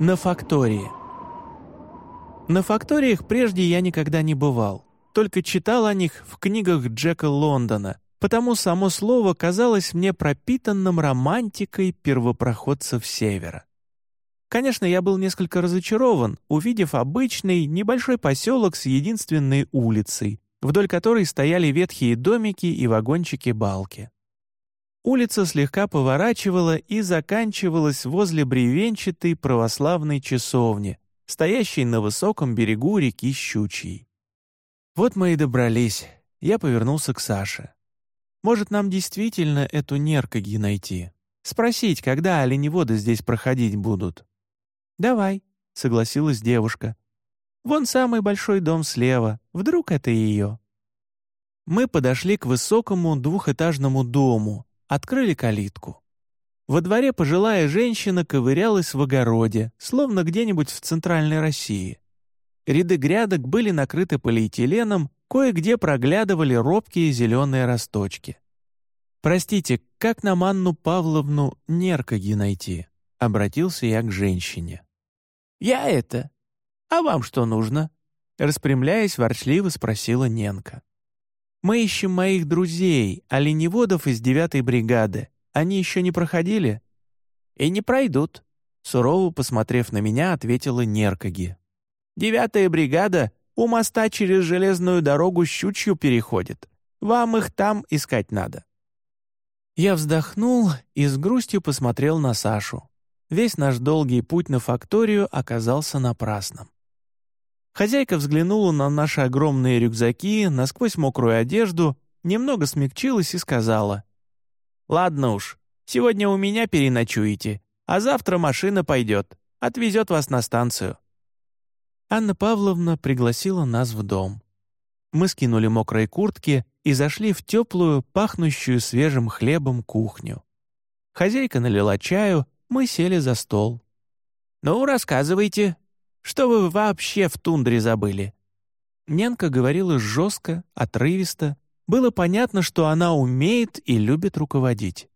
На фактории. На факториях прежде я никогда не бывал, только читал о них в книгах Джека Лондона, потому само слово казалось мне пропитанным романтикой первопроходцев Севера. Конечно, я был несколько разочарован, увидев обычный небольшой поселок с единственной улицей, вдоль которой стояли ветхие домики и вагончики-балки. Улица слегка поворачивала и заканчивалась возле бревенчатой православной часовни, стоящей на высоком берегу реки Щучьей. Вот мы и добрались. Я повернулся к Саше. Может, нам действительно эту неркоги найти? Спросить, когда оленеводы здесь проходить будут? «Давай», — согласилась девушка. «Вон самый большой дом слева. Вдруг это ее?» Мы подошли к высокому двухэтажному дому, открыли калитку. Во дворе пожилая женщина ковырялась в огороде, словно где-нибудь в центральной России. Ряды грядок были накрыты полиэтиленом, кое-где проглядывали робкие зеленые росточки. «Простите, как нам Анну Павловну Неркоги найти?» — обратился я к женщине. «Я это. А вам что нужно?» Распрямляясь, ворчливо спросила Ненка. «Мы ищем моих друзей, оленеводов из девятой бригады. Они еще не проходили?» «И не пройдут», — сурово посмотрев на меня, ответила Неркаги. «Девятая бригада у моста через железную дорогу щучью переходит. Вам их там искать надо». Я вздохнул и с грустью посмотрел на Сашу. Весь наш долгий путь на факторию оказался напрасным. Хозяйка взглянула на наши огромные рюкзаки, насквозь мокрую одежду, немного смягчилась и сказала. «Ладно уж, сегодня у меня переночуете, а завтра машина пойдет, отвезет вас на станцию». Анна Павловна пригласила нас в дом. Мы скинули мокрые куртки и зашли в теплую, пахнущую свежим хлебом кухню. Хозяйка налила чаю, мы сели за стол. «Ну, рассказывайте, что вы вообще в тундре забыли?» Ненка говорила жестко, отрывисто. Было понятно, что она умеет и любит руководить.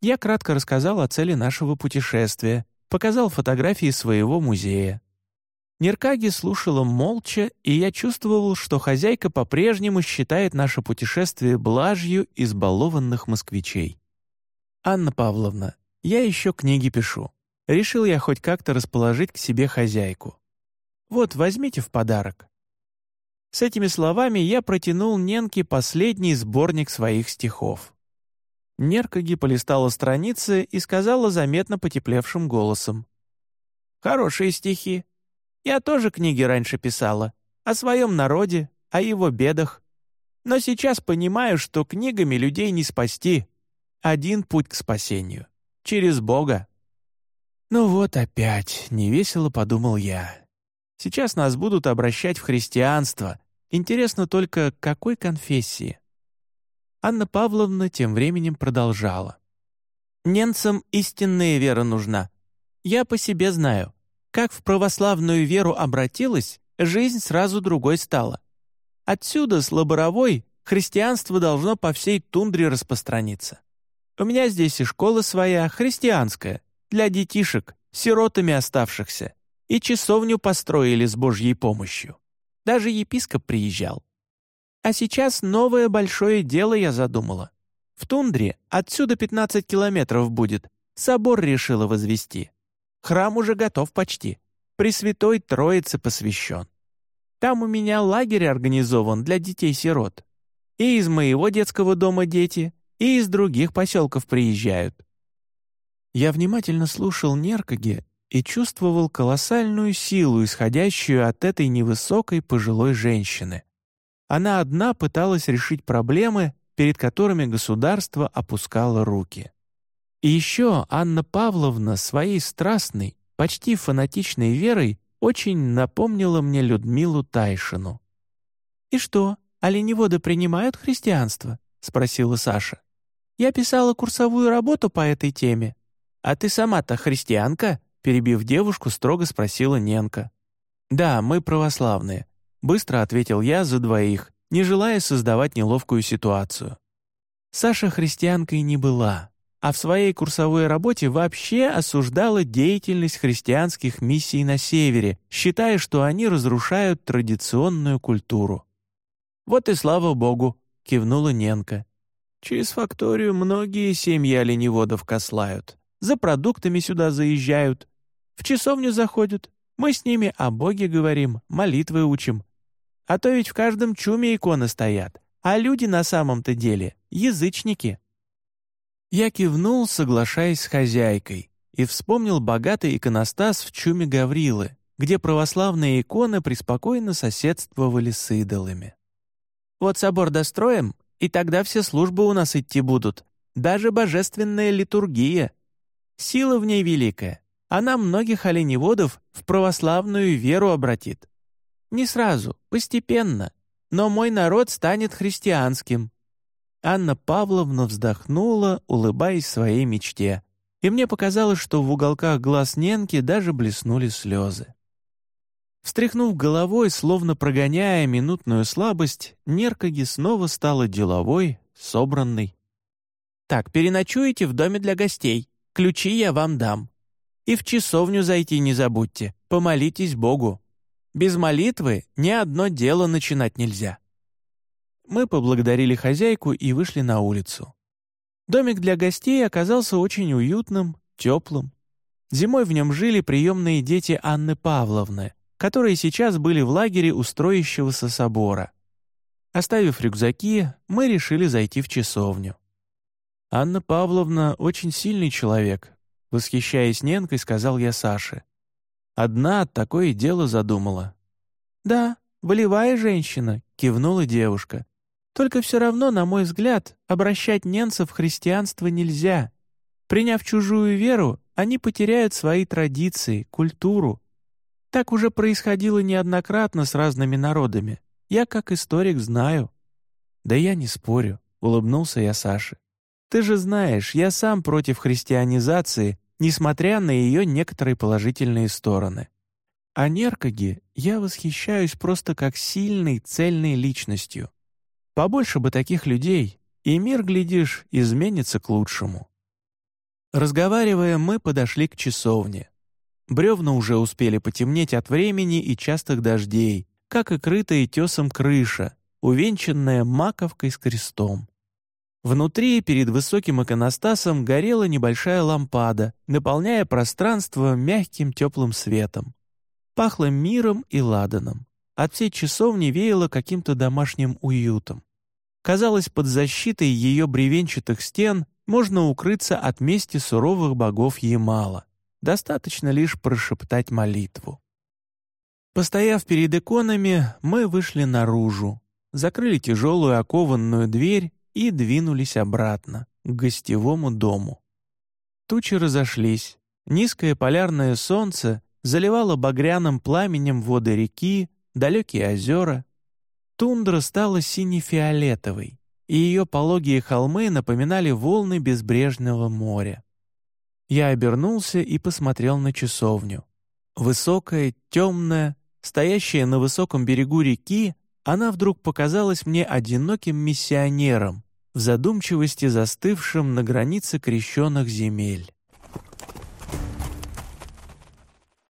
Я кратко рассказал о цели нашего путешествия, показал фотографии своего музея. Неркаги слушала молча, и я чувствовал, что хозяйка по-прежнему считает наше путешествие блажью избалованных москвичей. «Анна Павловна, я еще книги пишу. Решил я хоть как-то расположить к себе хозяйку. Вот, возьмите в подарок». С этими словами я протянул Ненке последний сборник своих стихов. Неркаги полистала страницы и сказала заметно потеплевшим голосом. «Хорошие стихи. Я тоже книги раньше писала. О своем народе, о его бедах. Но сейчас понимаю, что книгами людей не спасти. Один путь к спасению через Бога». «Ну вот опять», — невесело подумал я. «Сейчас нас будут обращать в христианство. Интересно только, какой конфессии?» Анна Павловна тем временем продолжала. «Немцам истинная вера нужна. Я по себе знаю. Как в православную веру обратилась, жизнь сразу другой стала. Отсюда, с Лоборовой, христианство должно по всей тундре распространиться. У меня здесь и школа своя, христианская, для детишек, сиротами оставшихся, и часовню построили с Божьей помощью. Даже епископ приезжал. А сейчас новое большое дело я задумала. В тундре отсюда 15 километров будет. Собор решила возвести. Храм уже готов почти. Пресвятой Троице посвящен. Там у меня лагерь организован для детей-сирот. И из моего детского дома дети, и из других поселков приезжают». Я внимательно слушал Неркоге и чувствовал колоссальную силу, исходящую от этой невысокой пожилой женщины. Она одна пыталась решить проблемы, перед которыми государство опускало руки. И еще Анна Павловна своей страстной, почти фанатичной верой очень напомнила мне Людмилу Тайшину. «И что, оленеводы принимают христианство?» — спросила Саша. Я писала курсовую работу по этой теме. А ты сама-то христианка?» Перебив девушку, строго спросила Ненка. «Да, мы православные», — быстро ответил я за двоих, не желая создавать неловкую ситуацию. Саша христианкой не была, а в своей курсовой работе вообще осуждала деятельность христианских миссий на Севере, считая, что они разрушают традиционную культуру. «Вот и слава богу», — кивнула Ненка. «Через факторию многие семьи оленеводов кослают, за продуктами сюда заезжают, в часовню заходят, мы с ними о Боге говорим, молитвы учим. А то ведь в каждом чуме иконы стоят, а люди на самом-то деле — язычники». Я кивнул, соглашаясь с хозяйкой, и вспомнил богатый иконостас в чуме Гаврилы, где православные иконы преспокойно соседствовали с идолами. «Вот собор достроим, и тогда все службы у нас идти будут, даже божественная литургия. Сила в ней великая, она многих оленеводов в православную веру обратит. Не сразу, постепенно, но мой народ станет христианским, Анна Павловна вздохнула, улыбаясь своей мечте, и мне показалось, что в уголках глаз Ненки даже блеснули слезы. Встряхнув головой, словно прогоняя минутную слабость, Неркаги снова стала деловой, собранной. «Так, переночуете в доме для гостей. Ключи я вам дам. И в часовню зайти не забудьте, помолитесь Богу. Без молитвы ни одно дело начинать нельзя». Мы поблагодарили хозяйку и вышли на улицу. Домик для гостей оказался очень уютным, теплым. Зимой в нем жили приемные дети Анны Павловны, которые сейчас были в лагере у собора. Оставив рюкзаки, мы решили зайти в часовню. «Анна Павловна очень сильный человек», — восхищаясь Ненкой, сказал я Саше. «Одна такое дело задумала». «Да, волевая женщина», — кивнула девушка. Только все равно, на мой взгляд, обращать ненцев в христианство нельзя. Приняв чужую веру, они потеряют свои традиции, культуру. Так уже происходило неоднократно с разными народами. Я, как историк, знаю. Да я не спорю, улыбнулся я Саше. Ты же знаешь, я сам против христианизации, несмотря на ее некоторые положительные стороны. А Неркаги я восхищаюсь просто как сильной, цельной личностью. Побольше бы таких людей, и мир, глядишь, изменится к лучшему. Разговаривая, мы подошли к часовне. Бревна уже успели потемнеть от времени и частых дождей, как и крытая тесом крыша, увенчанная маковкой с крестом. Внутри, перед высоким иконостасом, горела небольшая лампада, наполняя пространство мягким теплым светом. Пахло миром и ладаном. От всей часовни веяло каким-то домашним уютом. Казалось, под защитой ее бревенчатых стен можно укрыться от мести суровых богов Ямала. Достаточно лишь прошептать молитву. Постояв перед иконами, мы вышли наружу, закрыли тяжелую окованную дверь и двинулись обратно, к гостевому дому. Тучи разошлись, низкое полярное солнце заливало багряным пламенем воды реки, далекие озера, Тундра стала сине-фиолетовой, и ее пологие холмы напоминали волны безбрежного моря. Я обернулся и посмотрел на часовню. Высокая, темная, стоящая на высоком берегу реки, она вдруг показалась мне одиноким миссионером, в задумчивости застывшим на границе крещенных земель.